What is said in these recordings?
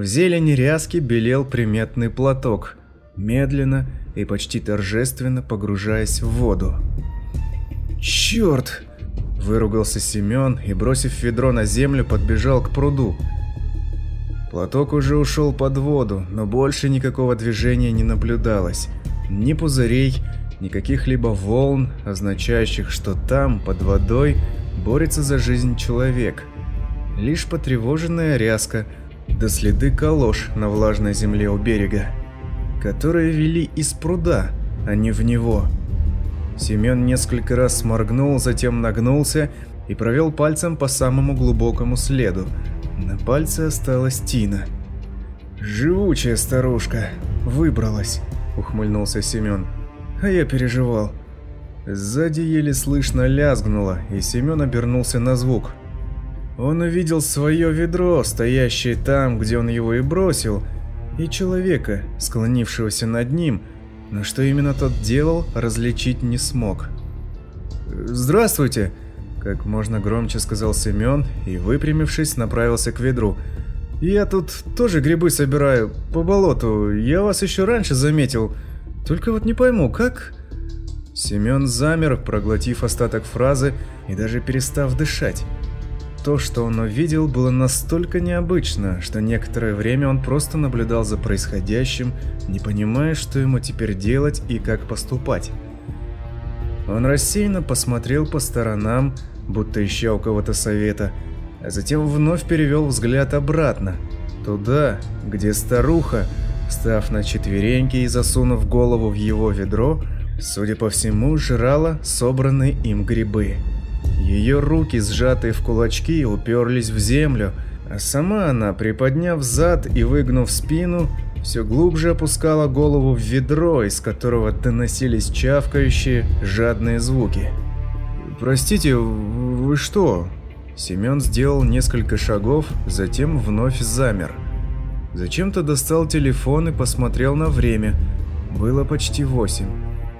В зелени ряски белел приметный платок, медленно и почти торжественно погружаясь в воду. «Черт!» – выругался Семен и, бросив ведро на землю, подбежал к пруду. Платок уже ушел под воду, но больше никакого движения не наблюдалось. Ни пузырей, ни каких-либо волн, означающих, что там, под водой, борется за жизнь человек. Лишь потревоженная ряска, да следы калош на влажной земле у берега, которые вели из пруда, а не в него. Семен несколько раз сморгнул, затем нагнулся и провел пальцем по самому глубокому следу. На пальце осталась Тина. «Живучая старушка. Выбралась», — ухмыльнулся Семен. «А я переживал». Сзади еле слышно лязгнуло, и Семен обернулся на звук. Он увидел свое ведро, стоящее там, где он его и бросил, и человека, склонившегося над ним, но что именно тот делал, различить не смог. «Здравствуйте!» – как можно громче сказал Семен и, выпрямившись, направился к ведру. «Я тут тоже грибы собираю, по болоту, я вас еще раньше заметил, только вот не пойму, как...» Семен замер, проглотив остаток фразы и даже перестав дышать. То, что он увидел, было настолько необычно, что некоторое время он просто наблюдал за происходящим, не понимая, что ему теперь делать и как поступать. Он рассеянно посмотрел по сторонам, будто ища у кого-то совета, а затем вновь перевел взгляд обратно, туда, где старуха, став на четвереньки и засунув голову в его ведро, судя по всему, жрала собранные им грибы. Ее руки, сжатые в кулачки, уперлись в землю, а сама она, приподняв зад и выгнув спину, все глубже опускала голову в ведро, из которого доносились чавкающие, жадные звуки. «Простите, вы что?» Семен сделал несколько шагов, затем вновь замер. Зачем-то достал телефон и посмотрел на время. Было почти восемь.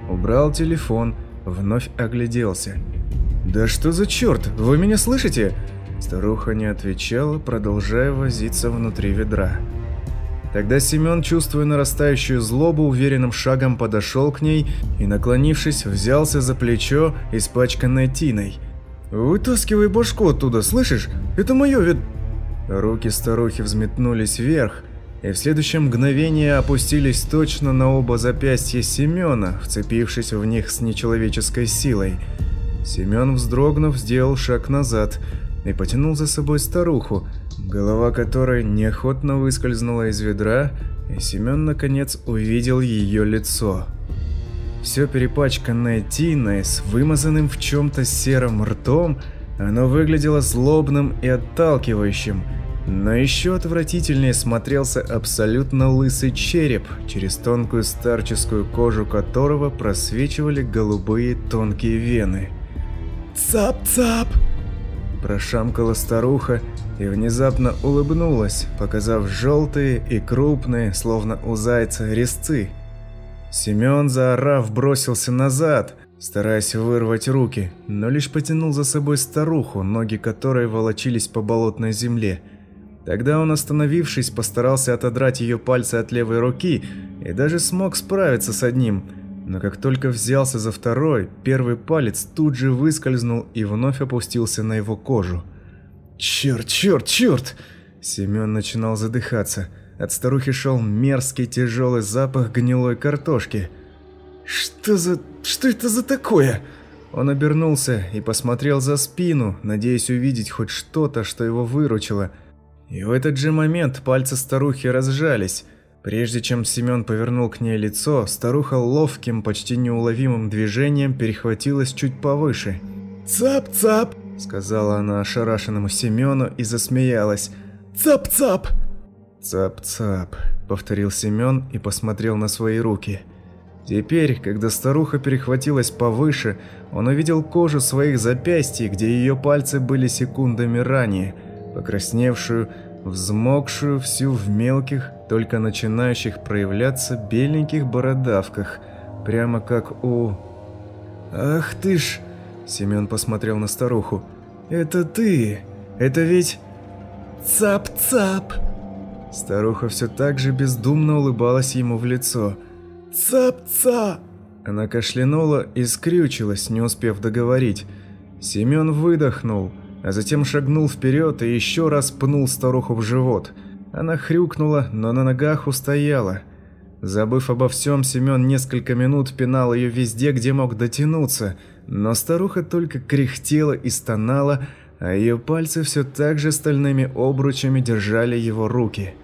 Убрал телефон, вновь огляделся. «Да что за черт? Вы меня слышите?» Старуха не отвечала, продолжая возиться внутри ведра. Тогда Семен, чувствуя нарастающую злобу, уверенным шагом подошел к ней и, наклонившись, взялся за плечо, испачканное тиной. «Вытаскивай башку оттуда, слышишь? Это мое вед...» Руки старухи взметнулись вверх, и в следующее мгновение опустились точно на оба запястья Семена, вцепившись в них с нечеловеческой силой – Семен, вздрогнув, сделал шаг назад и потянул за собой старуху, голова которой неохотно выскользнула из ведра, и Семен наконец увидел ее лицо. Все перепачканное тиной с вымазанным в чем-то серым ртом, оно выглядело злобным и отталкивающим, но еще отвратительнее смотрелся абсолютно лысый череп, через тонкую старческую кожу которого просвечивали голубые тонкие вены. «Цап-цап!» Прошамкала старуха и внезапно улыбнулась, показав желтые и крупные, словно у зайца, резцы. Семен, заорав, бросился назад, стараясь вырвать руки, но лишь потянул за собой старуху, ноги которой волочились по болотной земле. Тогда он, остановившись, постарался отодрать ее пальцы от левой руки и даже смог справиться с одним – но как только взялся за второй, первый палец тут же выскользнул и вновь опустился на его кожу. «Черт, черт, черт!» Семен начинал задыхаться. От старухи шел мерзкий тяжелый запах гнилой картошки. «Что за... что это за такое?» Он обернулся и посмотрел за спину, надеясь увидеть хоть что-то, что его выручило. И в этот же момент пальцы старухи разжались – Прежде чем Семен повернул к ней лицо, старуха ловким, почти неуловимым движением перехватилась чуть повыше. «Цап-цап!» – сказала она ошарашенному Семену и засмеялась. «Цап-цап!» «Цап-цап!» – повторил Семен и посмотрел на свои руки. Теперь, когда старуха перехватилась повыше, он увидел кожу своих запястий, где ее пальцы были секундами ранее, покрасневшую, взмокшую всю в мелких, только начинающих проявляться беленьких бородавках, прямо как у... «Ах ты ж!» – Семен посмотрел на старуху. «Это ты! Это ведь...» «Цап-цап!» Старуха все так же бездумно улыбалась ему в лицо. «Цап-ца!» Она кашлянула и скрючилась, не успев договорить. Семен выдохнул, а затем шагнул вперед и еще раз пнул старуху в живот. Она хрюкнула, но на ногах устояла. Забыв обо всем, Семен несколько минут пинал ее везде, где мог дотянуться, но старуха только кряхтела и стонала, а ее пальцы все так же стальными обручами держали его руки.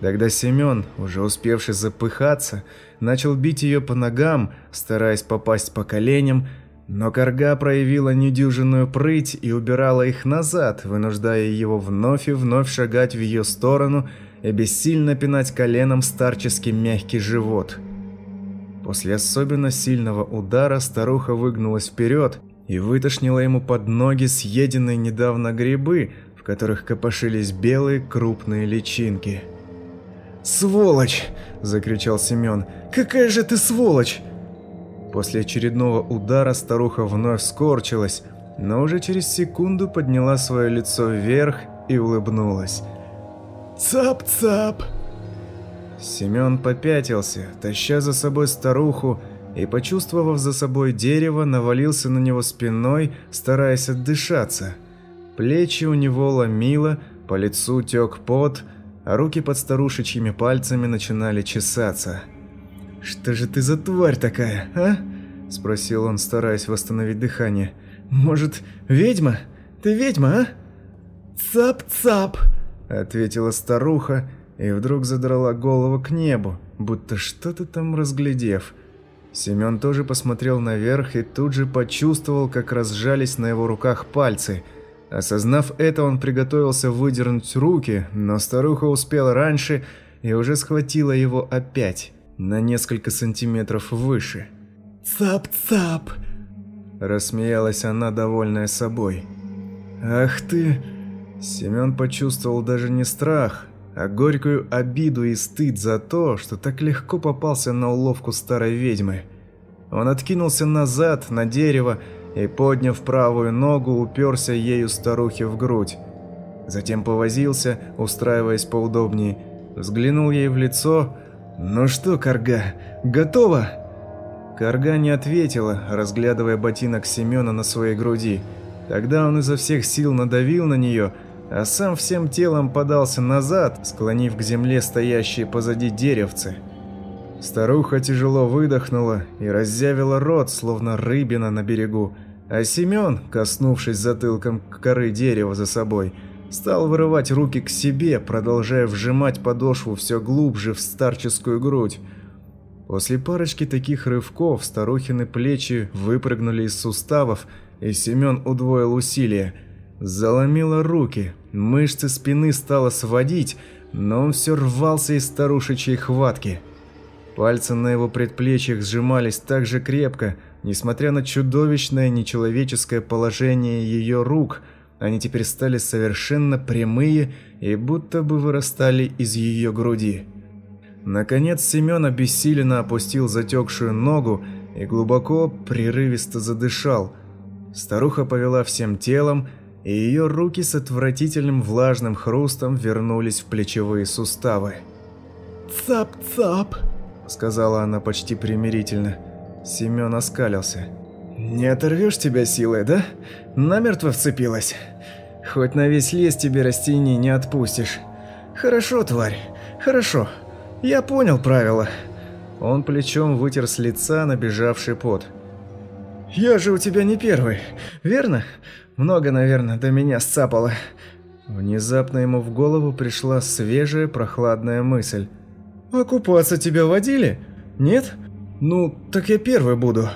Тогда Семен, уже успевший запыхаться, начал бить ее по ногам, стараясь попасть по коленям, но корга проявила недюжинную прыть и убирала их назад, вынуждая его вновь и вновь шагать в ее сторону и бессильно пинать коленом старческий мягкий живот. После особенно сильного удара старуха выгнулась вперед и вытошнила ему под ноги съеденные недавно грибы, в которых копошились белые крупные личинки. «Сволочь!» – закричал Семен. «Какая же ты сволочь!» После очередного удара старуха вновь скорчилась, но уже через секунду подняла свое лицо вверх и улыбнулась. «Цап-цап!» Семен попятился, таща за собой старуху, и, почувствовав за собой дерево, навалился на него спиной, стараясь отдышаться. Плечи у него ломило, по лицу тек пот, а руки под старушечьими пальцами начинали чесаться. «Что же ты за тварь такая, а?» – спросил он, стараясь восстановить дыхание. «Может, ведьма? Ты ведьма, а?» «Цап-цап!» – ответила старуха и вдруг задрала голову к небу, будто что-то там разглядев. Семен тоже посмотрел наверх и тут же почувствовал, как разжались на его руках пальцы – Осознав это, он приготовился выдернуть руки, но старуха успела раньше и уже схватила его опять, на несколько сантиметров выше. «Цап-цап!» Рассмеялась она, довольная собой. «Ах ты!» Семен почувствовал даже не страх, а горькую обиду и стыд за то, что так легко попался на уловку старой ведьмы. Он откинулся назад, на дерево, и, подняв правую ногу, уперся ею старухе в грудь. Затем повозился, устраиваясь поудобнее, взглянул ей в лицо. «Ну что, Карга, готова?» Карга не ответила, разглядывая ботинок Семена на своей груди. Тогда он изо всех сил надавил на нее, а сам всем телом подался назад, склонив к земле стоящие позади деревцы. Старуха тяжело выдохнула и раззявила рот, словно рыбина на берегу, а Семен, коснувшись затылком коры дерева за собой, стал вырывать руки к себе, продолжая вжимать подошву все глубже в старческую грудь. После парочки таких рывков старухины плечи выпрыгнули из суставов, и Семен удвоил усилия. Заломило руки, мышцы спины стало сводить, но он все рвался из старушечьей хватки – Пальцы на его предплечьях сжимались так же крепко, несмотря на чудовищное нечеловеческое положение ее рук, они теперь стали совершенно прямые и будто бы вырастали из ее груди. Наконец Семен обессиленно опустил затекшую ногу и глубоко, прерывисто задышал. Старуха повела всем телом, и ее руки с отвратительным влажным хрустом вернулись в плечевые суставы. «Цап-цап!» сказала она почти примирительно. Семен оскалился. «Не оторвешь тебя силой, да? Намертво вцепилась? Хоть на весь лес тебе растений не отпустишь. Хорошо, тварь, хорошо. Я понял правила». Он плечом вытер с лица набежавший пот. «Я же у тебя не первый, верно? Много, наверное, до меня сцапало». Внезапно ему в голову пришла свежая прохладная мысль. «А купаться тебя водили? Нет? Ну, так я первый буду».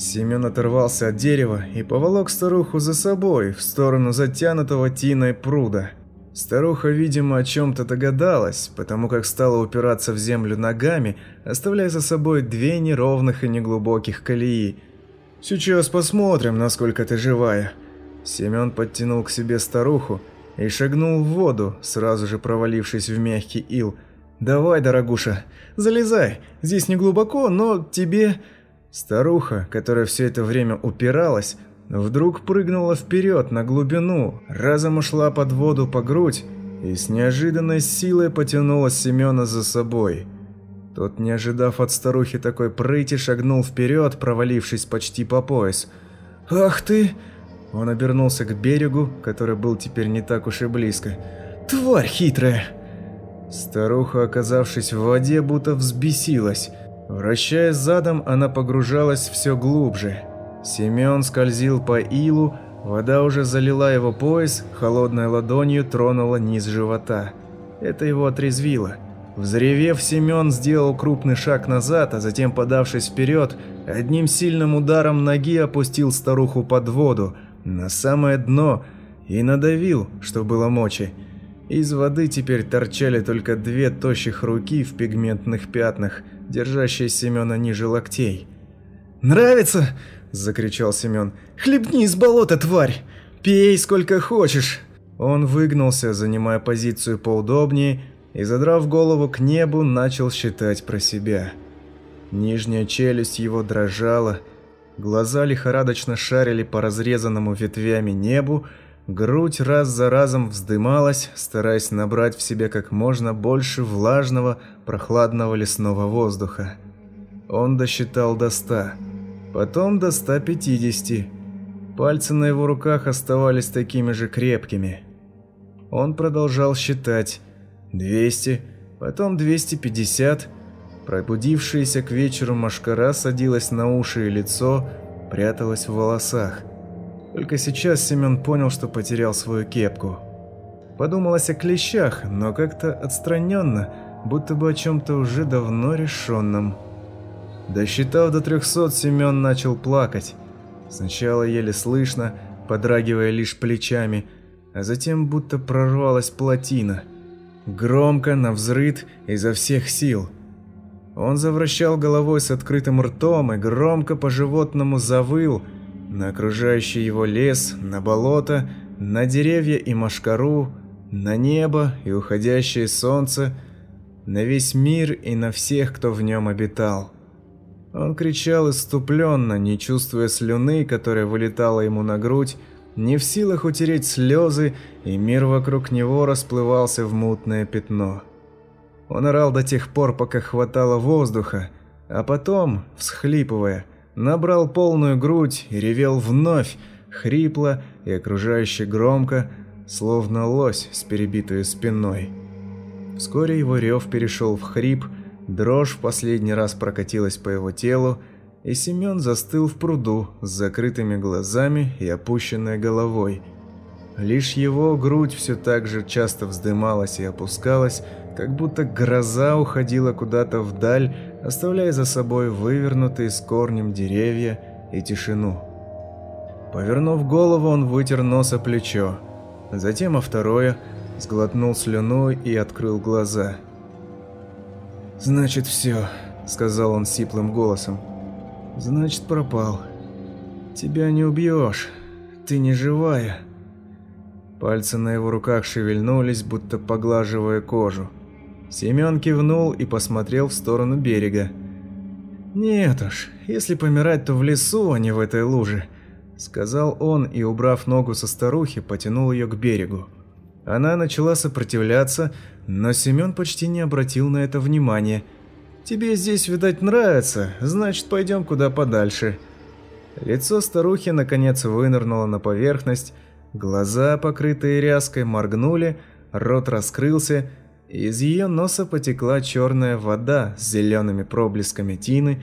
Семен оторвался от дерева и поволок старуху за собой в сторону затянутого тиной пруда. Старуха, видимо, о чем-то догадалась, потому как стала упираться в землю ногами, оставляя за собой две неровных и неглубоких колеи. «Сейчас посмотрим, насколько ты живая». Семен подтянул к себе старуху и шагнул в воду, сразу же провалившись в мягкий ил – «Давай, дорогуша, залезай. Здесь не глубоко, но тебе...» Старуха, которая все это время упиралась, вдруг прыгнула вперед на глубину, разом ушла под воду по грудь и с неожиданной силой потянула Семена за собой. Тот, не ожидав от старухи такой прыти, шагнул вперед, провалившись почти по пояс. «Ах ты!» Он обернулся к берегу, который был теперь не так уж и близко. «Тварь хитрая!» Старуха, оказавшись в воде, будто взбесилась. Вращаясь задом, она погружалась все глубже. Семен скользил по илу, вода уже залила его пояс, холодной ладонью тронула низ живота. Это его отрезвило. Взревев, Семен сделал крупный шаг назад, а затем, подавшись вперед, одним сильным ударом ноги опустил старуху под воду, на самое дно, и надавил, что было мочи. Из воды теперь торчали только две тощих руки в пигментных пятнах, держащие Семена ниже локтей. «Нравится?» – закричал Семен. «Хлебни из болота, тварь! Пей сколько хочешь!» Он выгнулся, занимая позицию поудобнее, и, задрав голову к небу, начал считать про себя. Нижняя челюсть его дрожала, глаза лихорадочно шарили по разрезанному ветвями небу, грудь раз за разом вздымалась, стараясь набрать в себе как можно больше влажного, прохладного лесного воздуха. Он досчитал до ста, потом до 150. Пальцы на его руках оставались такими же крепкими. Он продолжал считать, 200, потом 250. Пробудившаяся к вечеру машкара садилась на уши и лицо, пряталась в волосах. Только сейчас Семен понял, что потерял свою кепку. Подумалось о клещах, но как-то отстраненно, будто бы о чем-то уже давно решенном. Досчитав до трехсот, Семен начал плакать. Сначала еле слышно, подрагивая лишь плечами, а затем будто прорвалась плотина – Громко, навзрыд, изо всех сил. Он завращал головой с открытым ртом и громко по-животному завыл на окружающий его лес, на болото, на деревья и машкару, на небо и уходящее солнце, на весь мир и на всех, кто в нем обитал. Он кричал иступленно, не чувствуя слюны, которая вылетала ему на грудь, не в силах утереть слезы, и мир вокруг него расплывался в мутное пятно. Он орал до тех пор, пока хватало воздуха, а потом, всхлипывая, набрал полную грудь и ревел вновь, хрипло и окружающе громко, словно лось с перебитой спиной. Вскоре его рев перешел в хрип, дрожь в последний раз прокатилась по его телу, и Семен застыл в пруду с закрытыми глазами и опущенной головой. Лишь его грудь все так же часто вздымалась и опускалась, как будто гроза уходила куда-то вдаль, оставляя за собой вывернутые с корнем деревья и тишину. Повернув голову, он вытер нос о плечо, затем о второе, сглотнул слюну и открыл глаза. «Значит, все», — сказал он сиплым голосом. Значит, пропал. Тебя не убьешь. Ты не живая. Пальцы на его руках шевельнулись, будто поглаживая кожу. Семен кивнул и посмотрел в сторону берега. «Нет уж, если помирать, то в лесу, а не в этой луже», — сказал он и, убрав ногу со старухи, потянул ее к берегу. Она начала сопротивляться, но Семен почти не обратил на это внимания — Тебе здесь, видать, нравится, значит, пойдем куда подальше». Лицо старухи наконец вынырнуло на поверхность, глаза, покрытые ряской, моргнули, рот раскрылся, из ее носа потекла черная вода с зелеными проблесками тины,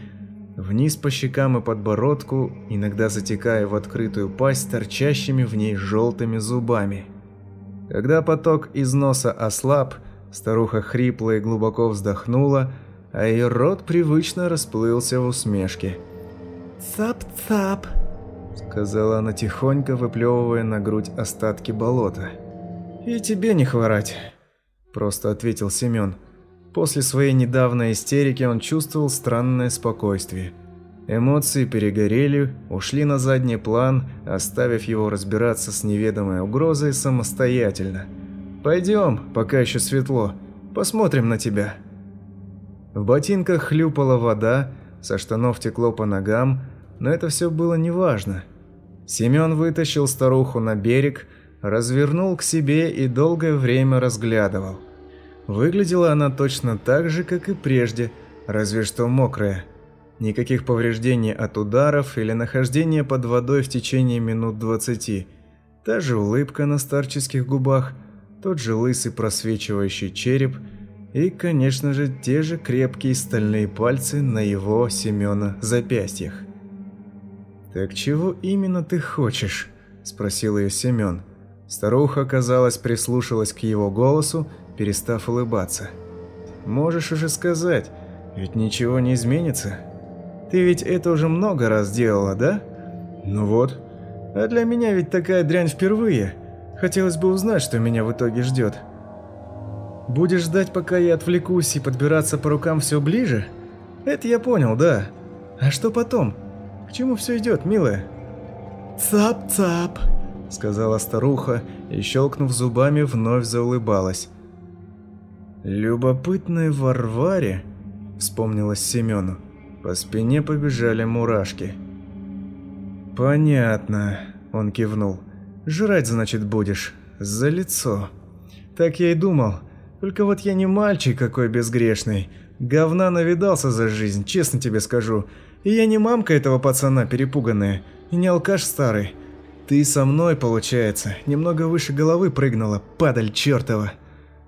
вниз по щекам и подбородку, иногда затекая в открытую пасть торчащими в ней желтыми зубами. Когда поток из носа ослаб, старуха хрипло и глубоко вздохнула, а ее рот привычно расплылся в усмешке. «Цап-цап», — сказала она тихонько, выплевывая на грудь остатки болота. «И тебе не хворать», — просто ответил Семен. После своей недавней истерики он чувствовал странное спокойствие. Эмоции перегорели, ушли на задний план, оставив его разбираться с неведомой угрозой самостоятельно. «Пойдем, пока еще светло, посмотрим на тебя». В ботинках хлюпала вода, со штанов текло по ногам, но это все было неважно. Семен вытащил старуху на берег, развернул к себе и долгое время разглядывал. Выглядела она точно так же, как и прежде, разве что мокрая. Никаких повреждений от ударов или нахождения под водой в течение минут двадцати. Та же улыбка на старческих губах, тот же лысый просвечивающий череп и, конечно же, те же крепкие стальные пальцы на его, Семена, запястьях. «Так чего именно ты хочешь?» – спросил ее Семен. Старуха, казалось, прислушалась к его голосу, перестав улыбаться. «Можешь уже сказать, ведь ничего не изменится. Ты ведь это уже много раз делала, да? Ну вот. А для меня ведь такая дрянь впервые. Хотелось бы узнать, что меня в итоге ждет. Будешь ждать, пока я отвлекусь и подбираться по рукам все ближе? Это я понял, да. А что потом? К чему все идет, милая?» «Цап-цап», — сказала старуха и, щелкнув зубами, вновь заулыбалась. «Любопытной Варваре», — вспомнилось Семену. По спине побежали мурашки. «Понятно», — он кивнул. «Жрать, значит, будешь. За лицо». «Так я и думал. Только вот я не мальчик какой безгрешный. Говна навидался за жизнь, честно тебе скажу. И я не мамка этого пацана перепуганная, и не алкаш старый. Ты со мной, получается, немного выше головы прыгнула, падаль чертова».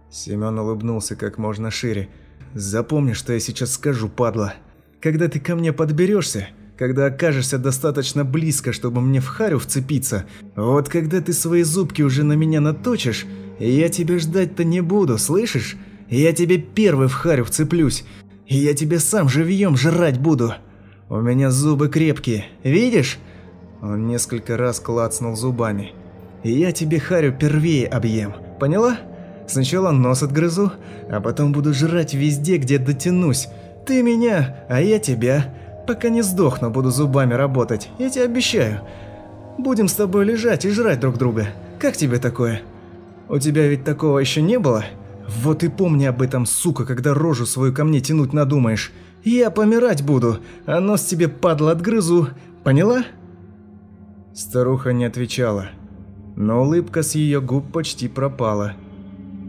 Семен улыбнулся как можно шире. «Запомни, что я сейчас скажу, падла. Когда ты ко мне подберешься, когда окажешься достаточно близко, чтобы мне в харю вцепиться, вот когда ты свои зубки уже на меня наточишь, я тебя ждать-то не буду, слышишь? Я тебе первый в харю вцеплюсь, и я тебе сам живьем жрать буду. У меня зубы крепкие, видишь?» Он несколько раз клацнул зубами. «И я тебе харю первее объем, поняла?» Сначала нос отгрызу, а потом буду жрать везде, где дотянусь. Ты меня, а я тебя. Пока не сдохну, буду зубами работать, я тебе обещаю. Будем с тобой лежать и жрать друг друга. Как тебе такое? У тебя ведь такого еще не было? Вот и помни об этом, сука, когда рожу свою ко мне тянуть надумаешь. Я помирать буду, а нос тебе, падла, отгрызу. Поняла?» Старуха не отвечала, но улыбка с ее губ почти пропала.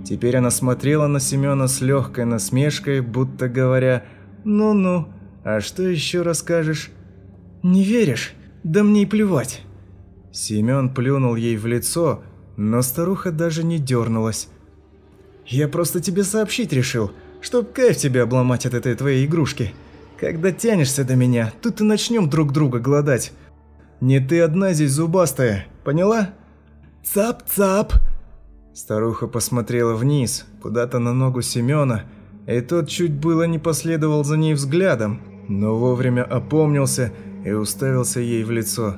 Теперь она смотрела на Семена с легкой насмешкой, будто говоря «Ну-ну, а что еще расскажешь?» «Не веришь? Да мне и плевать!» Семен плюнул ей в лицо, но старуха даже не дернулась. «Я просто тебе сообщить решил, чтоб кайф тебе обломать от этой твоей игрушки. Когда тянешься до меня, тут и начнем друг друга гладать. Не ты одна здесь зубастая, поняла?» «Цап-цап!» Старуха посмотрела вниз, куда-то на ногу Семена, и тот чуть было не последовал за ней взглядом, но вовремя опомнился и уставился ей в лицо.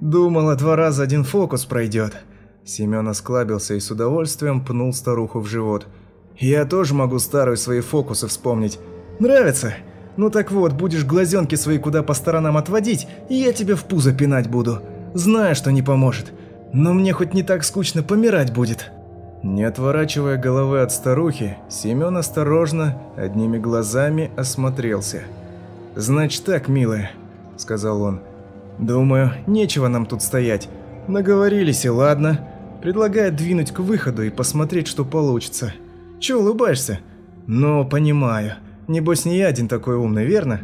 Думала, два раза один фокус пройдет. Семен осклабился и с удовольствием пнул старуху в живот. «Я тоже могу старые свои фокусы вспомнить. Нравится? Ну так вот, будешь глазенки свои куда по сторонам отводить, и я тебя в пузо пинать буду. Знаю, что не поможет. Но мне хоть не так скучно помирать будет». Не отворачивая головы от старухи, Семен осторожно, одними глазами осмотрелся. «Значит так, милая», — сказал он. «Думаю, нечего нам тут стоять. Наговорились и ладно. Предлагаю двинуть к выходу и посмотреть, что получится. Че улыбаешься? Ну, понимаю. Небось, не я один такой умный, верно?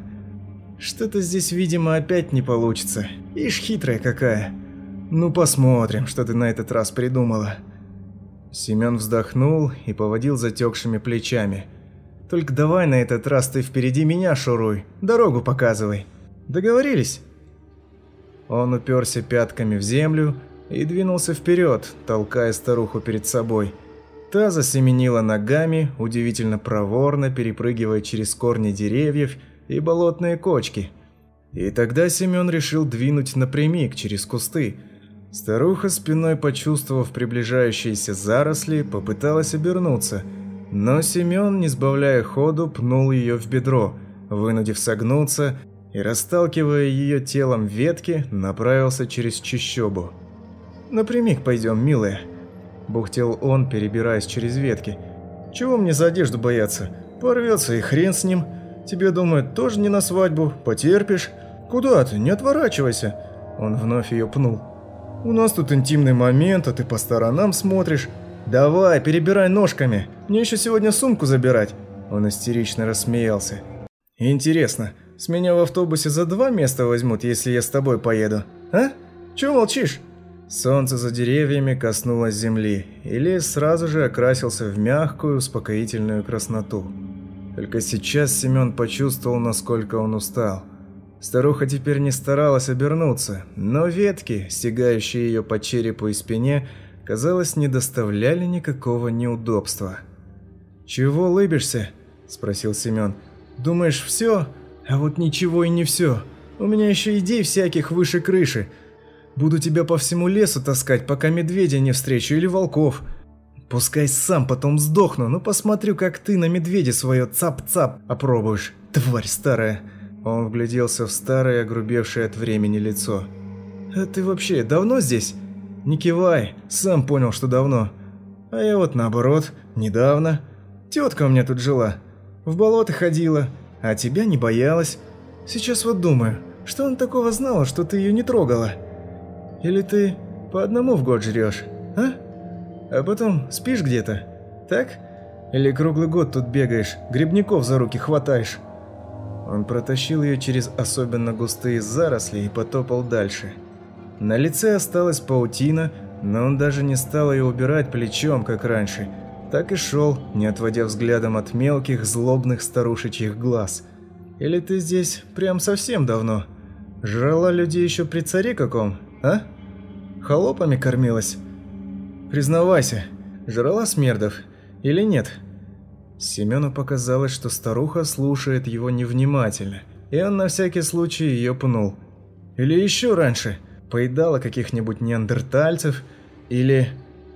Что-то здесь, видимо, опять не получится. Ишь, хитрая какая. Ну посмотрим, что ты на этот раз придумала. Семен вздохнул и поводил затекшими плечами. Только давай на этот раз ты впереди меня шуруй, дорогу показывай. Договорились? Он уперся пятками в землю и двинулся вперед, толкая старуху перед собой. Та засеменила ногами, удивительно проворно перепрыгивая через корни деревьев и болотные кочки. И тогда Семен решил двинуть напрямик через кусты, Старуха, спиной почувствовав приближающиеся заросли, попыталась обернуться, но Семен, не сбавляя ходу, пнул ее в бедро, вынудив согнуться и, расталкивая ее телом ветки, направился через чащобу. «Напрямик пойдем, милая», – бухтел он, перебираясь через ветки. «Чего мне за одежду бояться? Порвется и хрен с ним. Тебе, думают, тоже не на свадьбу, потерпишь. Куда ты, не отворачивайся». Он вновь ее пнул. У нас тут интимный момент, а ты по сторонам смотришь. Давай, перебирай ножками. Мне еще сегодня сумку забирать. Он истерично рассмеялся. Интересно, с меня в автобусе за два места возьмут, если я с тобой поеду? А? Чего молчишь? Солнце за деревьями коснулось земли, и лес сразу же окрасился в мягкую, успокоительную красноту. Только сейчас Семен почувствовал, насколько он устал. Старуха теперь не старалась обернуться, но ветки, стегающие ее по черепу и спине, казалось, не доставляли никакого неудобства. «Чего лыбишься?» – спросил Семен. «Думаешь, все? А вот ничего и не все. У меня еще идей всяких выше крыши. Буду тебя по всему лесу таскать, пока медведя не встречу или волков. Пускай сам потом сдохну, но посмотрю, как ты на медведе свое цап-цап опробуешь, тварь старая». Он вгляделся в старое, огрубевшее от времени лицо. «А ты вообще давно здесь?» «Не кивай, сам понял, что давно. А я вот наоборот, недавно. Тетка у меня тут жила. В болото ходила, а тебя не боялась. Сейчас вот думаю, что он такого знала, что ты ее не трогала?» Или ты по одному в год жрешь, а? А потом спишь где-то, так? Или круглый год тут бегаешь, грибников за руки хватаешь?» Он протащил ее через особенно густые заросли и потопал дальше. На лице осталась паутина, но он даже не стал ее убирать плечом, как раньше. Так и шел, не отводя взглядом от мелких, злобных старушечьих глаз. «Или ты здесь прям совсем давно? Жрала людей еще при царе каком, а? Холопами кормилась? Признавайся, жрала смердов или нет? Семену показалось, что старуха слушает его невнимательно, и он на всякий случай ее пнул. Или еще раньше, поедала каких-нибудь неандертальцев, или...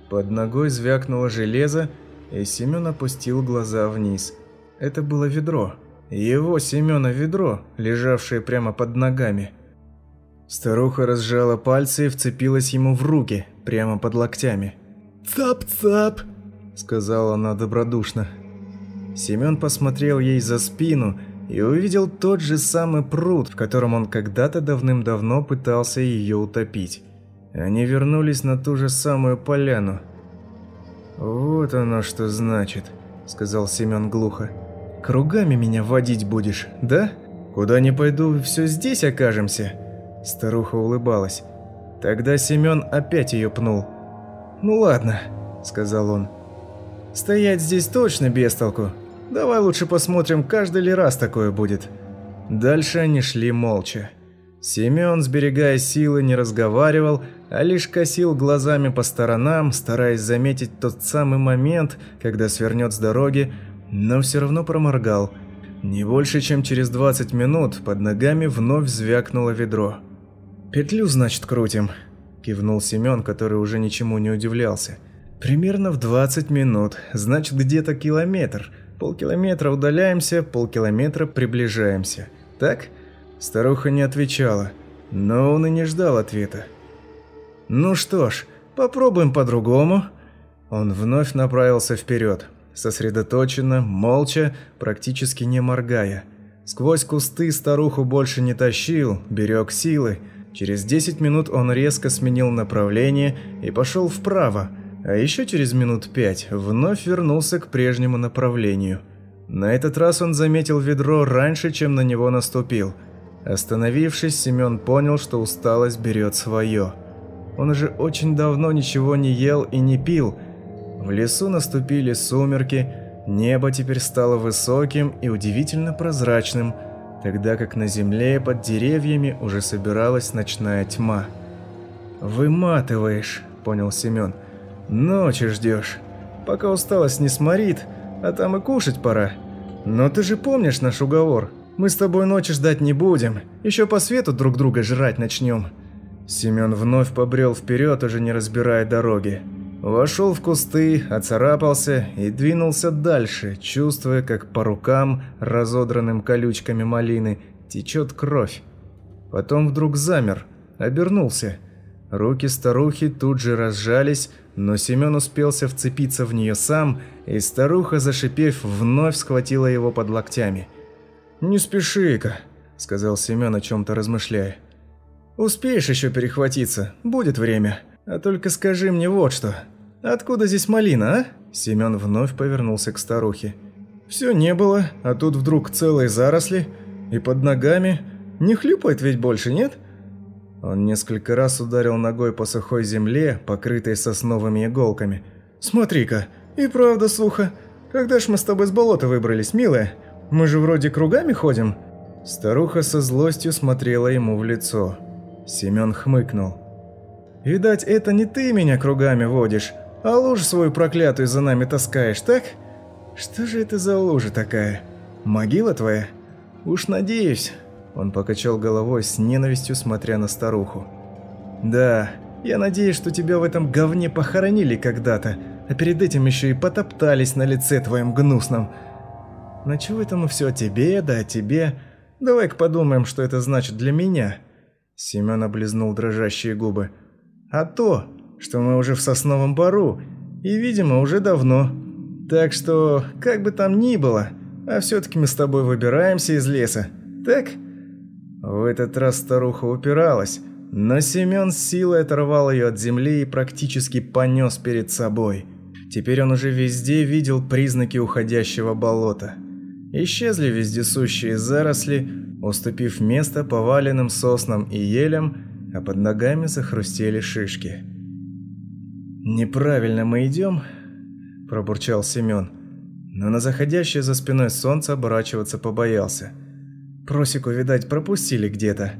Под ногой звякнуло железо, и Семен опустил глаза вниз. Это было ведро. Его, Семена, ведро, лежавшее прямо под ногами. Старуха разжала пальцы и вцепилась ему в руки, прямо под локтями. «Цап-цап!» – сказала она добродушно. Семен посмотрел ей за спину и увидел тот же самый пруд, в котором он когда-то давным-давно пытался ее утопить. Они вернулись на ту же самую поляну. «Вот оно что значит», – сказал Семен глухо. «Кругами меня водить будешь, да? Куда не пойду, все здесь окажемся?» Старуха улыбалась. Тогда Семен опять ее пнул. «Ну ладно», – сказал он. «Стоять здесь точно без толку. Давай лучше посмотрим, каждый ли раз такое будет». Дальше они шли молча. Семен, сберегая силы, не разговаривал, а лишь косил глазами по сторонам, стараясь заметить тот самый момент, когда свернет с дороги, но все равно проморгал. Не больше, чем через 20 минут под ногами вновь звякнуло ведро. «Петлю, значит, крутим», – кивнул Семен, который уже ничему не удивлялся. «Примерно в 20 минут, значит, где-то километр. Полкилометра удаляемся, полкилометра приближаемся. Так?» Старуха не отвечала, но он и не ждал ответа. «Ну что ж, попробуем по-другому». Он вновь направился вперед, сосредоточенно, молча, практически не моргая. Сквозь кусты старуху больше не тащил, берег силы – Через 10 минут он резко сменил направление и пошел вправо, а еще через минут пять вновь вернулся к прежнему направлению. На этот раз он заметил ведро раньше, чем на него наступил. Остановившись, Семен понял, что усталость берет свое. Он уже очень давно ничего не ел и не пил. В лесу наступили сумерки, небо теперь стало высоким и удивительно прозрачным – тогда как на земле под деревьями уже собиралась ночная тьма. «Выматываешь», — понял Семен. «Ночи ждешь. Пока усталость не сморит, а там и кушать пора. Но ты же помнишь наш уговор? Мы с тобой ночи ждать не будем, еще по свету друг друга жрать начнем». Семен вновь побрел вперед, уже не разбирая дороги. Вошел в кусты, оцарапался и двинулся дальше, чувствуя, как по рукам, разодранным колючками малины, течет кровь. Потом вдруг замер, обернулся. Руки старухи тут же разжались, но Семен успелся вцепиться в нее сам, и старуха, зашипев, вновь схватила его под локтями. «Не спеши-ка», — сказал Семен, о чем-то размышляя. Успеешь еще перехватиться, будет время. А только скажи мне вот что. Откуда здесь малина, а?» Семен вновь повернулся к старухе. «Все не было, а тут вдруг целые заросли, и под ногами. Не хлюпает ведь больше, нет?» Он несколько раз ударил ногой по сухой земле, покрытой сосновыми иголками. «Смотри-ка, и правда сухо. Когда ж мы с тобой с болота выбрались, милая? Мы же вроде кругами ходим». Старуха со злостью смотрела ему в лицо. Семен хмыкнул. «Видать, это не ты меня кругами водишь, а лужу свою проклятую за нами таскаешь, так? Что же это за лужа такая? Могила твоя? Уж надеюсь». Он покачал головой с ненавистью, смотря на старуху. «Да, я надеюсь, что тебя в этом говне похоронили когда-то, а перед этим еще и потоптались на лице твоем гнусном. Но чего это мы все о тебе, да о тебе? Давай-ка подумаем, что это значит для меня». Семен облизнул дрожащие губы. «А то, что мы уже в сосновом бару, и, видимо, уже давно. Так что, как бы там ни было, а все-таки мы с тобой выбираемся из леса, так?» В этот раз старуха упиралась, но Семен с силой оторвал ее от земли и практически понес перед собой. Теперь он уже везде видел признаки уходящего болота. Исчезли вездесущие заросли, уступив место поваленным соснам и елям, а под ногами захрустели шишки. «Неправильно мы идем», – пробурчал Семен, но на заходящее за спиной солнце оборачиваться побоялся – Просеку, видать, пропустили где-то.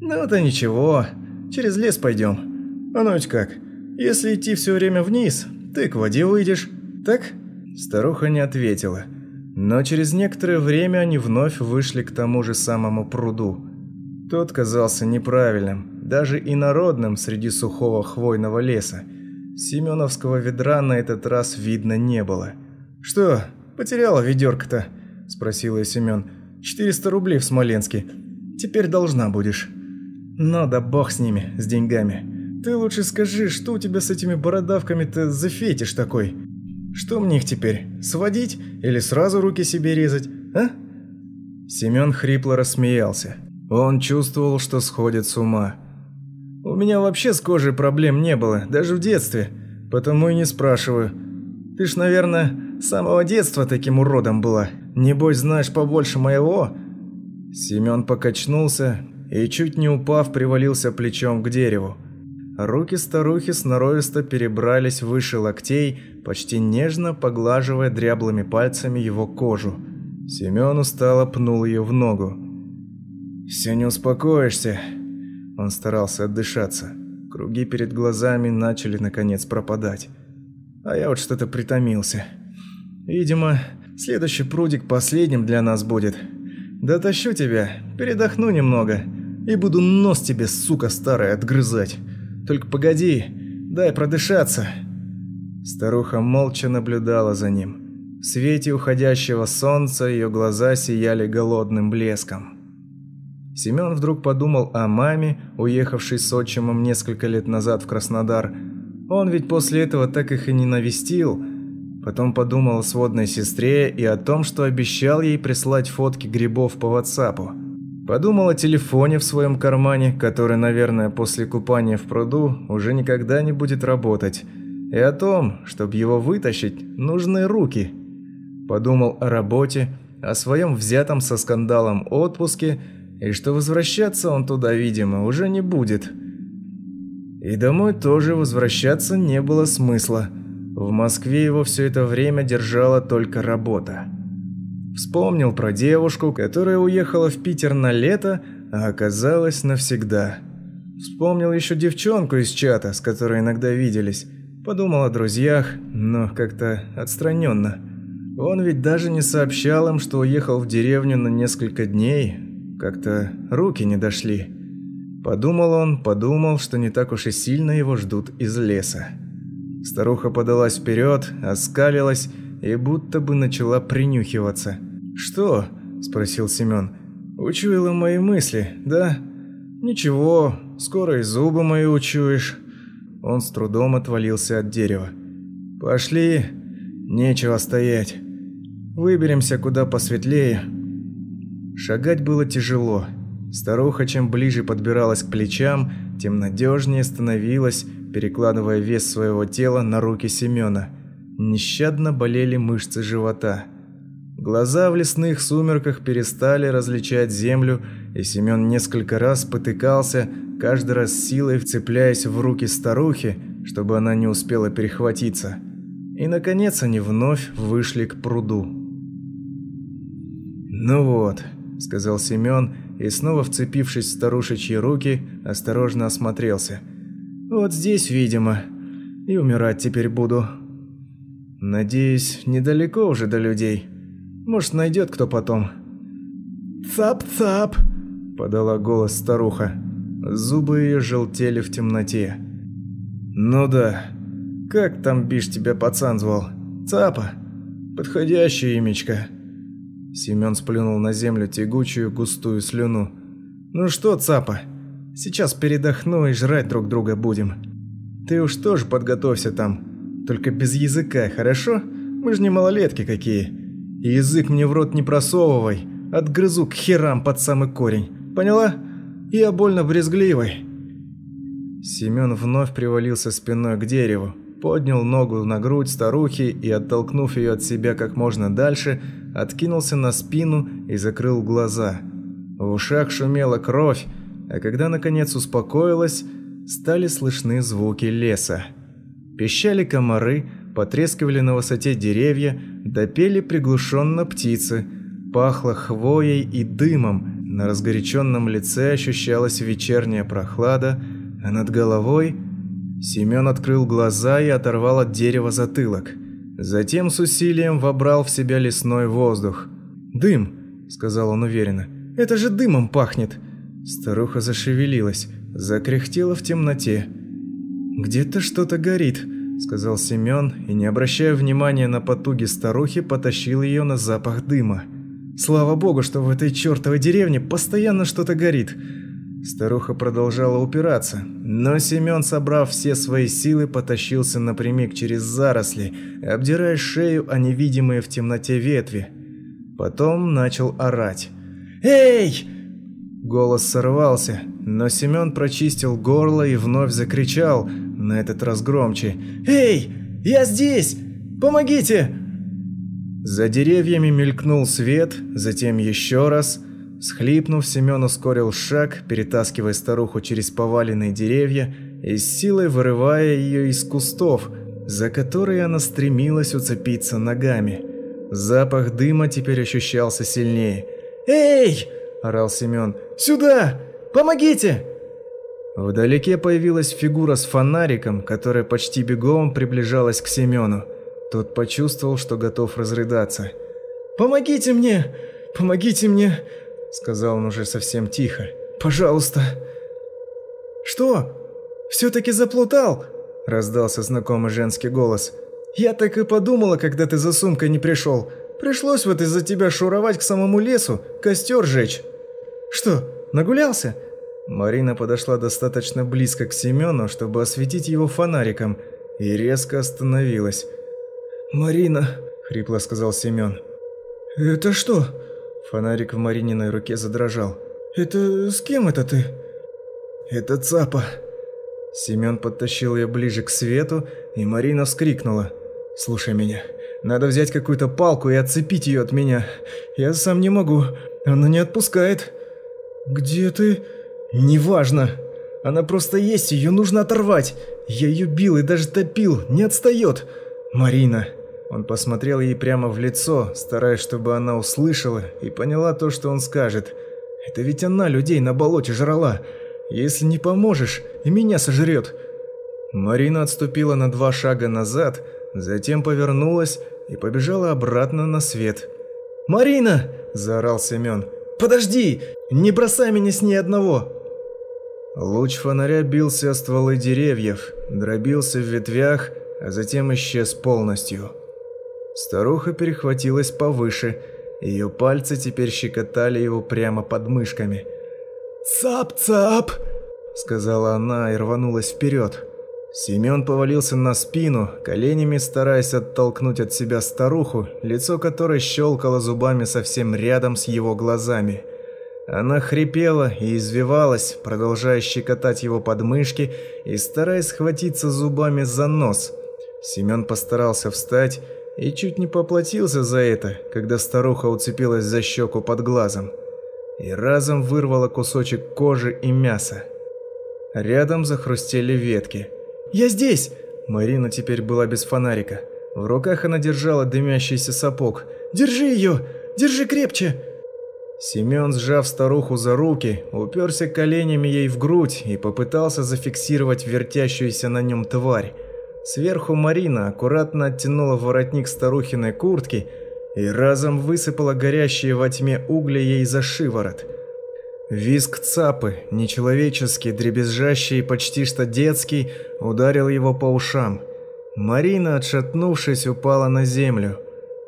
Ну да ничего, через лес пойдем. А ну ведь как, если идти все время вниз, ты к воде выйдешь, так?» Старуха не ответила. Но через некоторое время они вновь вышли к тому же самому пруду. Тот казался неправильным, даже инородным среди сухого хвойного леса. Семеновского ведра на этот раз видно не было. «Что, потеряла ведерко-то?» – спросила Семен. 400 рублей в Смоленске. Теперь должна будешь. Но да бог с ними, с деньгами. Ты лучше скажи, что у тебя с этими бородавками-то за фетиш такой? Что мне их теперь, сводить или сразу руки себе резать, а?» Семен хрипло рассмеялся. Он чувствовал, что сходит с ума. «У меня вообще с кожей проблем не было, даже в детстве, потому и не спрашиваю. Ты ж, наверное, с самого детства таким уродом была. Небось, знаешь побольше моего?» Семен покачнулся и, чуть не упав, привалился плечом к дереву. Руки старухи сноровисто перебрались выше локтей, почти нежно поглаживая дряблыми пальцами его кожу. Семен устало пнул ее в ногу. «Все не успокоишься». Он старался отдышаться. Круги перед глазами начали наконец пропадать. А я вот что-то притомился. Видимо, следующий прудик последним для нас будет. Дотащу тебя, передохну немного и буду нос тебе, сука старая, отгрызать. Только погоди, дай продышаться». Старуха молча наблюдала за ним. В свете уходящего солнца ее глаза сияли голодным блеском. Семен вдруг подумал о маме, уехавшей с отчимом несколько лет назад в Краснодар. Он ведь после этого так их и не навестил, Потом подумал о сводной сестре и о том, что обещал ей прислать фотки грибов по ватсапу. Подумал о телефоне в своем кармане, который, наверное, после купания в пруду уже никогда не будет работать. И о том, чтобы его вытащить, нужны руки. Подумал о работе, о своем взятом со скандалом отпуске, и что возвращаться он туда, видимо, уже не будет. И домой тоже возвращаться не было смысла – в Москве его все это время держала только работа. Вспомнил про девушку, которая уехала в Питер на лето, а оказалась навсегда. Вспомнил еще девчонку из чата, с которой иногда виделись. Подумал о друзьях, но как-то отстраненно. Он ведь даже не сообщал им, что уехал в деревню на несколько дней. Как-то руки не дошли. Подумал он, подумал, что не так уж и сильно его ждут из леса. Старуха подалась вперед, оскалилась и будто бы начала принюхиваться. «Что?» – спросил Семен. «Учуяла мои мысли, да?» «Ничего, скоро и зубы мои учуешь». Он с трудом отвалился от дерева. «Пошли, нечего стоять. Выберемся куда посветлее». Шагать было тяжело. Старуха чем ближе подбиралась к плечам, тем надежнее становилась, перекладывая вес своего тела на руки Семена. Нещадно болели мышцы живота. Глаза в лесных сумерках перестали различать землю, и Семен несколько раз потыкался, каждый раз силой вцепляясь в руки старухи, чтобы она не успела перехватиться. И, наконец, они вновь вышли к пруду. «Ну вот», — сказал Семен, и снова вцепившись в старушечьи руки, осторожно осмотрелся. «Вот здесь, видимо, и умирать теперь буду. Надеюсь, недалеко уже до людей. Может, найдет кто потом». «Цап-цап!» – подала голос старуха. Зубы ее желтели в темноте. «Ну да. Как там бишь тебя пацан звал? Цапа? Подходящее имечко». Семен сплюнул на землю тягучую густую слюну. «Ну что, Цапа, сейчас передохну и жрать друг друга будем. Ты уж тоже подготовься там, только без языка, хорошо? Мы же не малолетки какие. И язык мне в рот не просовывай, отгрызу к херам под самый корень, поняла? Я больно брезгливый». Семен вновь привалился спиной к дереву, поднял ногу на грудь старухи и, оттолкнув ее от себя как можно дальше, откинулся на спину и закрыл глаза. В ушах шумела кровь, а когда наконец успокоилась, стали слышны звуки леса. Пищали комары, потрескивали на высоте деревья, допели приглушенно птицы, пахло хвоей и дымом, на разгоряченном лице ощущалась вечерняя прохлада, а над головой Семен открыл глаза и оторвал от дерева затылок. Затем с усилием вобрал в себя лесной воздух. «Дым!» – сказал он уверенно. «Это же дымом пахнет!» Старуха зашевелилась, закряхтела в темноте. «Где-то что-то горит», – сказал Семен и, не обращая внимания на потуги старухи, потащил ее на запах дыма. «Слава богу, что в этой чертовой деревне постоянно что-то горит!» Старуха продолжала упираться, но Семен, собрав все свои силы, потащился напрямик через заросли, обдирая шею о невидимые в темноте ветви. Потом начал орать. «Эй!» Голос сорвался, но Семен прочистил горло и вновь закричал, на этот раз громче. «Эй! Я здесь! Помогите!» За деревьями мелькнул свет, затем еще раз – Схлипнув, Семен ускорил шаг, перетаскивая старуху через поваленные деревья и с силой вырывая ее из кустов, за которые она стремилась уцепиться ногами. Запах дыма теперь ощущался сильнее. «Эй!» – орал Семен. «Сюда! Помогите!» Вдалеке появилась фигура с фонариком, которая почти бегом приближалась к Семену. Тот почувствовал, что готов разрыдаться. «Помогите мне! Помогите мне! Сказал он уже совсем тихо. «Пожалуйста!» «Что? Все-таки заплутал?» – раздался знакомый женский голос. «Я так и подумала, когда ты за сумкой не пришел. Пришлось вот из-за тебя шуровать к самому лесу, костер жечь». «Что, нагулялся?» Марина подошла достаточно близко к Семену, чтобы осветить его фонариком, и резко остановилась. «Марина», – хрипло сказал Семен. «Это что?» Фонарик в Марининой руке задрожал. «Это с кем это ты?» «Это Цапа». Семен подтащил ее ближе к свету, и Марина вскрикнула. «Слушай меня, надо взять какую-то палку и отцепить ее от меня. Я сам не могу, она не отпускает». «Где ты?» «Неважно. Она просто есть, ее нужно оторвать. Я ее бил и даже топил, не отстает. Марина, он посмотрел ей прямо в лицо, стараясь, чтобы она услышала и поняла то, что он скажет. «Это ведь она людей на болоте жрала. Если не поможешь, и меня сожрет». Марина отступила на два шага назад, затем повернулась и побежала обратно на свет. «Марина!» – заорал Семен. «Подожди! Не бросай меня с ней одного!» Луч фонаря бился о стволы деревьев, дробился в ветвях, а затем исчез полностью. Старуха перехватилась повыше, ее пальцы теперь щекотали его прямо под мышками. «Цап-цап!» – сказала она и рванулась вперед. Семен повалился на спину, коленями стараясь оттолкнуть от себя старуху, лицо которой щелкало зубами совсем рядом с его глазами. Она хрипела и извивалась, продолжая щекотать его подмышки и стараясь схватиться зубами за нос. Семен постарался встать и чуть не поплатился за это, когда старуха уцепилась за щеку под глазом и разом вырвала кусочек кожи и мяса. Рядом захрустели ветки. «Я здесь!» Марина теперь была без фонарика. В руках она держала дымящийся сапог. «Держи ее! Держи крепче!» Семен, сжав старуху за руки, уперся коленями ей в грудь и попытался зафиксировать вертящуюся на нем тварь. Сверху Марина аккуратно оттянула воротник старухиной куртки и разом высыпала горящие во тьме угли ей за шиворот. Визг цапы, нечеловеческий, дребезжащий почти что детский, ударил его по ушам. Марина, отшатнувшись, упала на землю.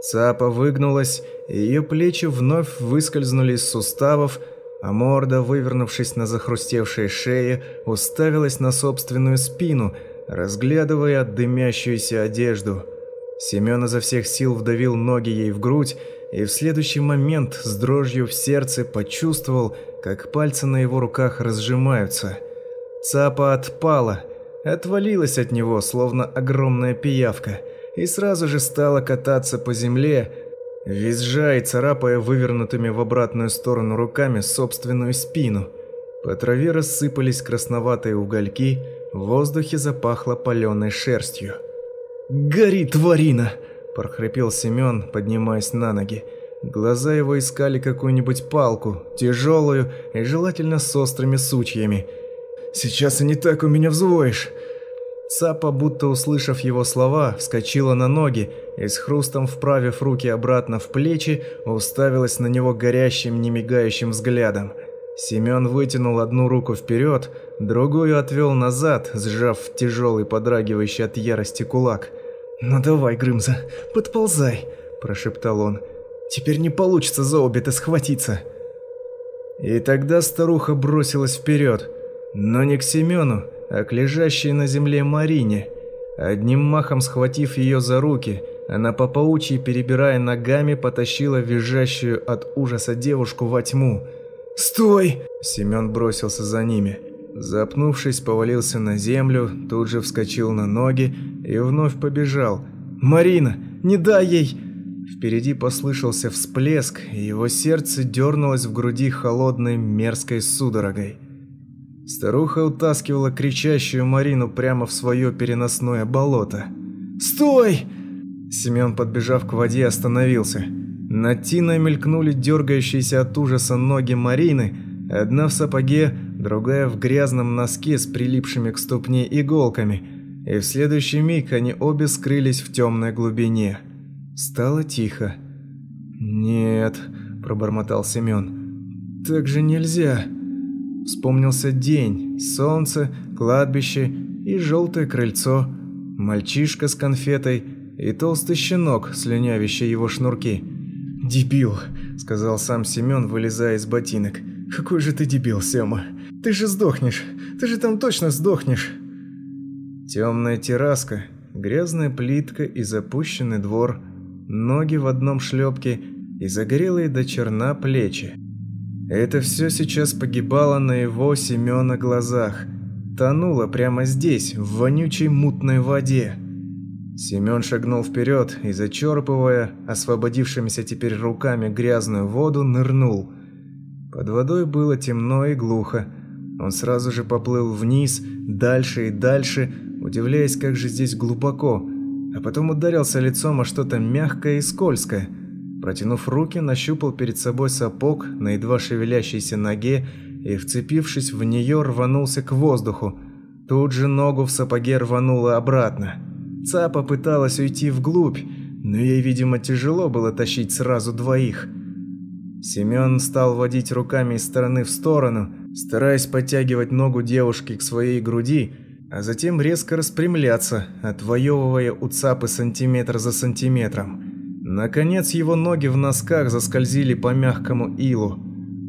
Цапа выгнулась, и ее плечи вновь выскользнули из суставов, а морда, вывернувшись на захрустевшей шее, уставилась на собственную спину, разглядывая дымящуюся одежду. Семен изо всех сил вдавил ноги ей в грудь, и в следующий момент с дрожью в сердце почувствовал, как пальцы на его руках разжимаются. Цапа отпала, отвалилась от него, словно огромная пиявка, и сразу же стала кататься по земле, визжа и царапая вывернутыми в обратную сторону руками собственную спину. По траве рассыпались красноватые угольки, в воздухе запахло паленой шерстью. «Гори, тварина!» – прохрипел Семен, поднимаясь на ноги. Глаза его искали какую-нибудь палку, тяжелую и желательно с острыми сучьями. «Сейчас и не так у меня взвоишь!» Цапа, будто услышав его слова, вскочила на ноги и с хрустом вправив руки обратно в плечи, уставилась на него горящим, немигающим взглядом. Семен вытянул одну руку вперед, другую отвел назад, сжав тяжелый, подрагивающий от ярости кулак. «Ну давай, Грымза, подползай», – прошептал он. Теперь не получится за обе-то схватиться. И тогда старуха бросилась вперед, но не к Семену, а к лежащей на земле Марине. Одним махом схватив ее за руки, она по паучьи, перебирая ногами, потащила визжащую от ужаса девушку во тьму. «Стой!» Семен бросился за ними. Запнувшись, повалился на землю, тут же вскочил на ноги и вновь побежал. «Марина, не дай ей!» Впереди послышался всплеск, и его сердце дернулось в груди холодной мерзкой судорогой. Старуха утаскивала кричащую Марину прямо в свое переносное болото. «Стой!» Семен, подбежав к воде, остановился. Над Тиной мелькнули дергающиеся от ужаса ноги Марины, одна в сапоге, другая в грязном носке с прилипшими к ступне иголками, и в следующий миг они обе скрылись в темной глубине. Стало тихо. «Нет», – пробормотал Семен, – «так же нельзя». Вспомнился день, солнце, кладбище и желтое крыльцо, мальчишка с конфетой и толстый щенок, слюнявящий его шнурки. «Дебил», – сказал сам Семен, вылезая из ботинок. «Какой же ты дебил, Сема! Ты же сдохнешь! Ты же там точно сдохнешь!» Темная терраска, грязная плитка и запущенный двор – ноги в одном шлепке и загорелые до черна плечи. Это все сейчас погибало на его Семена глазах. Тонуло прямо здесь, в вонючей мутной воде. Семен шагнул вперед и, зачерпывая освободившимися теперь руками грязную воду, нырнул. Под водой было темно и глухо. Он сразу же поплыл вниз, дальше и дальше, удивляясь, как же здесь глубоко, а потом ударился лицом о что-то мягкое и скользкое. Протянув руки, нащупал перед собой сапог на едва шевелящейся ноге и, вцепившись в нее, рванулся к воздуху. Тут же ногу в сапоге рвануло обратно. Цапа пыталась уйти вглубь, но ей, видимо, тяжело было тащить сразу двоих. Семен стал водить руками из стороны в сторону, стараясь подтягивать ногу девушки к своей груди, а затем резко распрямляться, отвоевывая у цапы сантиметр за сантиметром. Наконец его ноги в носках заскользили по мягкому илу.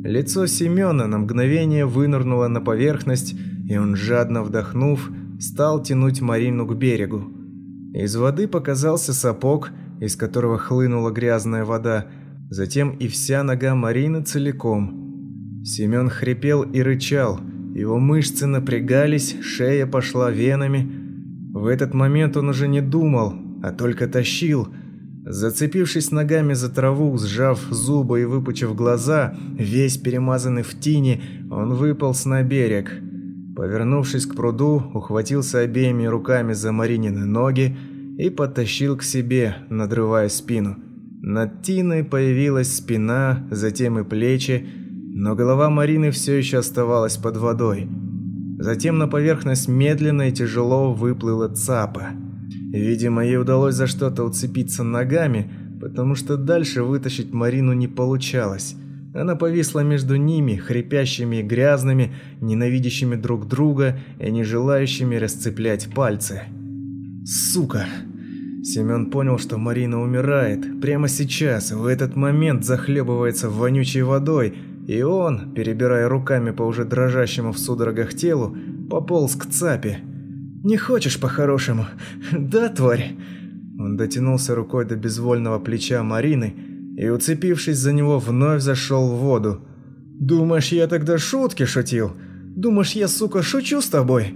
Лицо Семена на мгновение вынырнуло на поверхность, и он, жадно вдохнув, стал тянуть Марину к берегу. Из воды показался сапог, из которого хлынула грязная вода, затем и вся нога Марины целиком. Семен хрипел и рычал, его мышцы напрягались, шея пошла венами. В этот момент он уже не думал, а только тащил. Зацепившись ногами за траву, сжав зубы и выпучив глаза, весь перемазанный в тине, он выполз на берег. Повернувшись к пруду, ухватился обеими руками за Маринины ноги и подтащил к себе, надрывая спину. Над Тиной появилась спина, затем и плечи, но голова Марины все еще оставалась под водой. Затем на поверхность медленно и тяжело выплыла цапа. Видимо, ей удалось за что-то уцепиться ногами, потому что дальше вытащить Марину не получалось. Она повисла между ними, хрипящими и грязными, ненавидящими друг друга и не желающими расцеплять пальцы. «Сука!» Семен понял, что Марина умирает. Прямо сейчас, в этот момент захлебывается вонючей водой, и он, перебирая руками по уже дрожащему в судорогах телу, пополз к цапе. «Не хочешь по-хорошему? Да, тварь?» Он дотянулся рукой до безвольного плеча Марины и, уцепившись за него, вновь зашел в воду. «Думаешь, я тогда шутки шутил? Думаешь, я, сука, шучу с тобой?»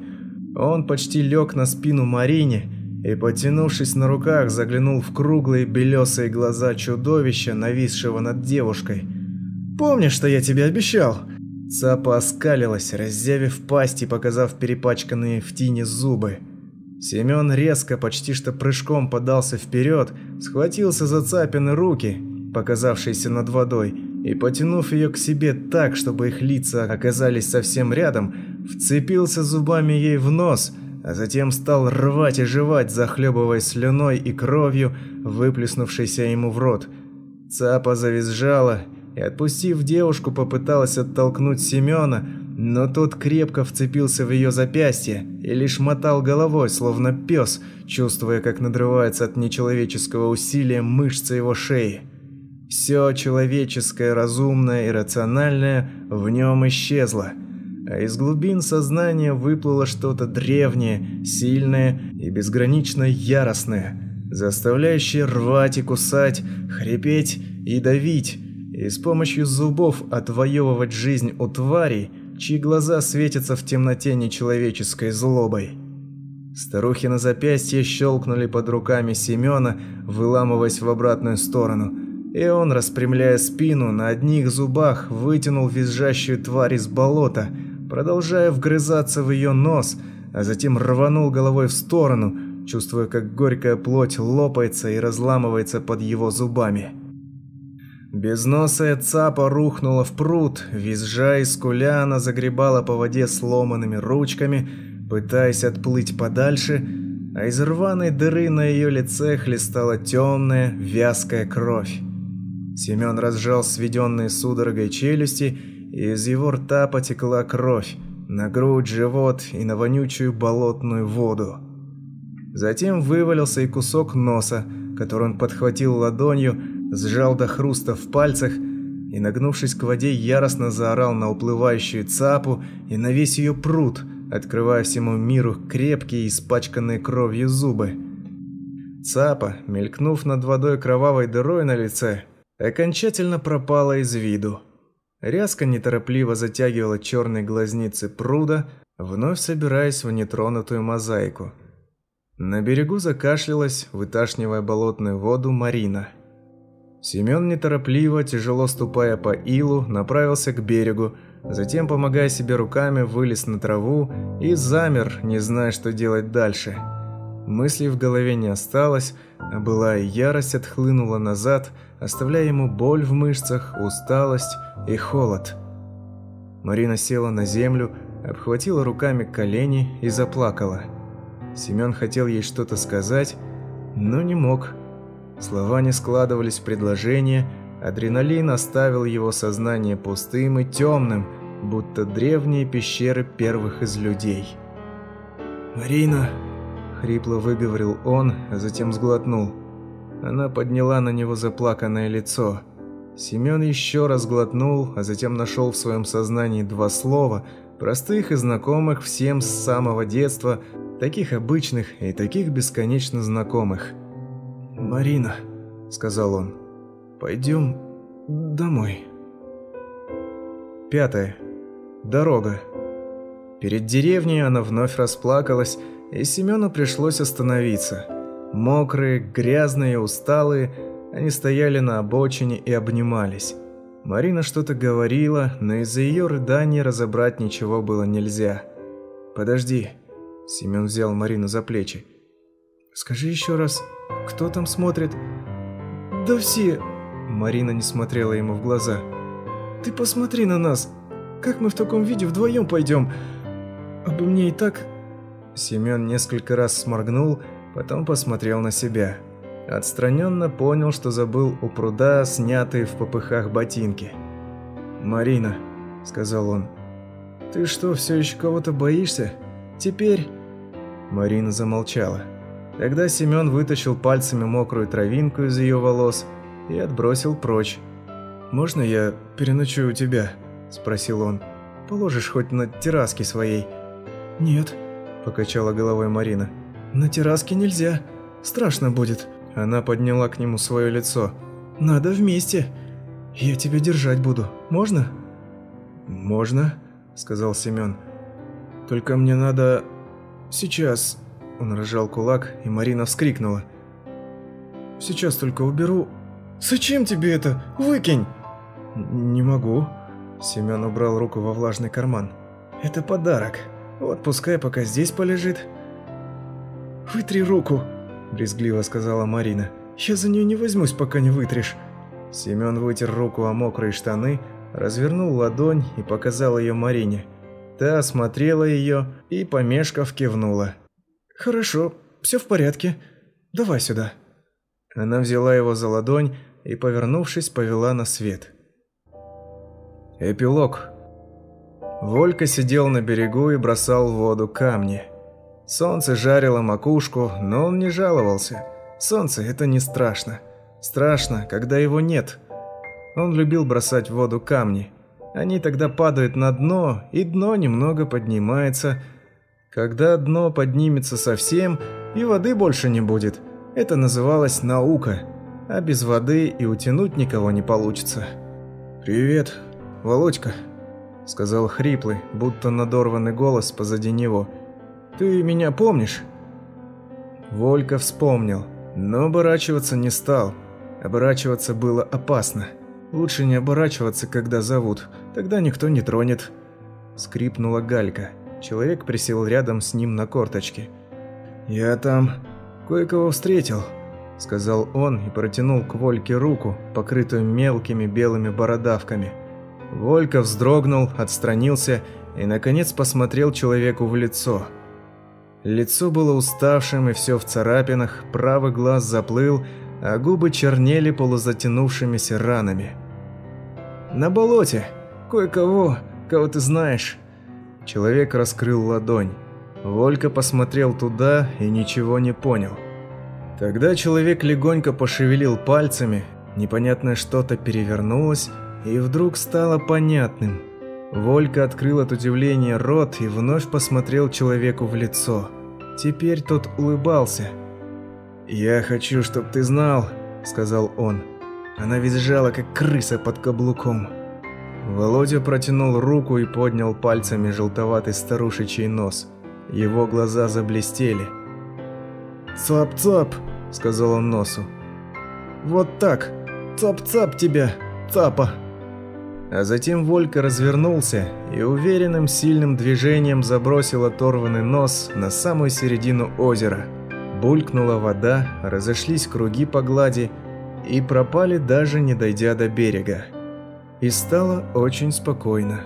Он почти лег на спину Марине и, потянувшись на руках, заглянул в круглые белесые глаза чудовища, нависшего над девушкой – Помнишь, что я тебе обещал?» Цапа оскалилась, раззявив пасть и показав перепачканные в тине зубы. Семен резко, почти что прыжком подался вперед, схватился за Цапины руки, показавшиеся над водой, и, потянув ее к себе так, чтобы их лица оказались совсем рядом, вцепился зубами ей в нос, а затем стал рвать и жевать, захлебываясь слюной и кровью, выплеснувшейся ему в рот. Цапа завизжала и, отпустив девушку, попыталась оттолкнуть Семена, но тот крепко вцепился в ее запястье и лишь мотал головой, словно пес, чувствуя, как надрывается от нечеловеческого усилия мышцы его шеи. Все человеческое, разумное и рациональное в нем исчезло, а из глубин сознания выплыло что-то древнее, сильное и безгранично яростное, заставляющее рвать и кусать, хрипеть и давить, и с помощью зубов отвоевывать жизнь у тварей, чьи глаза светятся в темноте нечеловеческой злобой. Старухи на запястье щелкнули под руками Семена, выламываясь в обратную сторону, и он, распрямляя спину, на одних зубах вытянул визжащую тварь из болота, продолжая вгрызаться в ее нос, а затем рванул головой в сторону, чувствуя, как горькая плоть лопается и разламывается под его зубами. Безносая цапа рухнула в пруд, визжа и скуля она загребала по воде сломанными ручками, пытаясь отплыть подальше, а из рваной дыры на ее лице хлестала темная, вязкая кровь. Семен разжал сведенные судорогой челюсти, и из его рта потекла кровь на грудь, живот и на вонючую болотную воду. Затем вывалился и кусок носа, который он подхватил ладонью, сжал до хруста в пальцах и, нагнувшись к воде, яростно заорал на уплывающую цапу и на весь ее пруд, открывая всему миру крепкие, испачканные кровью зубы. Цапа, мелькнув над водой кровавой дырой на лице, окончательно пропала из виду. Рязко неторопливо затягивала черные глазницы пруда, вновь собираясь в нетронутую мозаику. На берегу закашлялась, выташнивая болотную воду, Марина – Семен неторопливо, тяжело ступая по илу, направился к берегу, затем, помогая себе руками, вылез на траву и замер, не зная, что делать дальше. Мыслей в голове не осталось, а былая ярость отхлынула назад, оставляя ему боль в мышцах, усталость и холод. Марина села на землю, обхватила руками колени и заплакала. Семен хотел ей что-то сказать, но не мог. Слова не складывались в предложение, адреналин оставил его сознание пустым и темным, будто древние пещеры первых из людей. «Марина!» – хрипло выговорил он, а затем сглотнул. Она подняла на него заплаканное лицо. Семен еще раз глотнул, а затем нашел в своем сознании два слова, простых и знакомых всем с самого детства, таких обычных и таких бесконечно знакомых – «Марина», — сказал он, — «пойдем домой». Пятое. Дорога. Перед деревней она вновь расплакалась, и Семену пришлось остановиться. Мокрые, грязные, усталые, они стояли на обочине и обнимались. Марина что-то говорила, но из-за ее рыданий разобрать ничего было нельзя. «Подожди», – Семен взял Марину за плечи. «Скажи еще раз, кто там смотрит?» «Да все!» Марина не смотрела ему в глаза. «Ты посмотри на нас! Как мы в таком виде вдвоем пойдем? Обо мне и так...» Семен несколько раз сморгнул, потом посмотрел на себя. Отстраненно понял, что забыл у пруда снятые в попыхах ботинки. «Марина», — сказал он, — «ты что, все еще кого-то боишься? Теперь...» Марина замолчала. Тогда Семен вытащил пальцами мокрую травинку из ее волос и отбросил прочь. «Можно я переночую у тебя?» – спросил он. «Положишь хоть на терраске своей?» «Нет», – покачала головой Марина. «На терраске нельзя. Страшно будет». Она подняла к нему свое лицо. «Надо вместе. Я тебя держать буду. Можно?» «Можно», – сказал Семен. «Только мне надо... сейчас...» Он разжал кулак, и Марина вскрикнула. «Сейчас только уберу...» «Зачем тебе это? Выкинь!» «Не могу». Семен убрал руку во влажный карман. «Это подарок. Вот пускай пока здесь полежит». «Вытри руку», – брезгливо сказала Марина. «Я за нее не возьмусь, пока не вытрешь». Семен вытер руку о мокрые штаны, развернул ладонь и показал ее Марине. Та осмотрела ее и, помешков, кивнула. «Хорошо, все в порядке. Давай сюда». Она взяла его за ладонь и, повернувшись, повела на свет. Эпилог. Волька сидел на берегу и бросал в воду камни. Солнце жарило макушку, но он не жаловался. Солнце – это не страшно. Страшно, когда его нет. Он любил бросать в воду камни. Они тогда падают на дно, и дно немного поднимается – когда дно поднимется совсем, и воды больше не будет. Это называлось наука. А без воды и утянуть никого не получится. «Привет, Володька», — сказал хриплый, будто надорванный голос позади него. «Ты меня помнишь?» Волька вспомнил, но оборачиваться не стал. Оборачиваться было опасно. Лучше не оборачиваться, когда зовут, тогда никто не тронет. Скрипнула галька. Человек присел рядом с ним на корточки. «Я там кое-кого встретил», — сказал он и протянул к Вольке руку, покрытую мелкими белыми бородавками. Волька вздрогнул, отстранился и, наконец, посмотрел человеку в лицо. Лицо было уставшим и все в царапинах, правый глаз заплыл, а губы чернели полузатянувшимися ранами. «На болоте! Кое-кого, кого ты знаешь!» Человек раскрыл ладонь. Волька посмотрел туда и ничего не понял. Тогда человек легонько пошевелил пальцами, непонятное что-то перевернулось, и вдруг стало понятным. Волька открыл от удивления рот и вновь посмотрел человеку в лицо. Теперь тот улыбался. «Я хочу, чтоб ты знал», — сказал он. Она визжала, как крыса под каблуком. Володя протянул руку и поднял пальцами желтоватый старушечий нос. Его глаза заблестели. «Цап-цап!» – сказал он носу. «Вот так! Цап-цап тебя, цапа!» А затем Волька развернулся и уверенным сильным движением забросил оторванный нос на самую середину озера. Булькнула вода, разошлись круги по глади и пропали даже не дойдя до берега. И стало очень спокойно.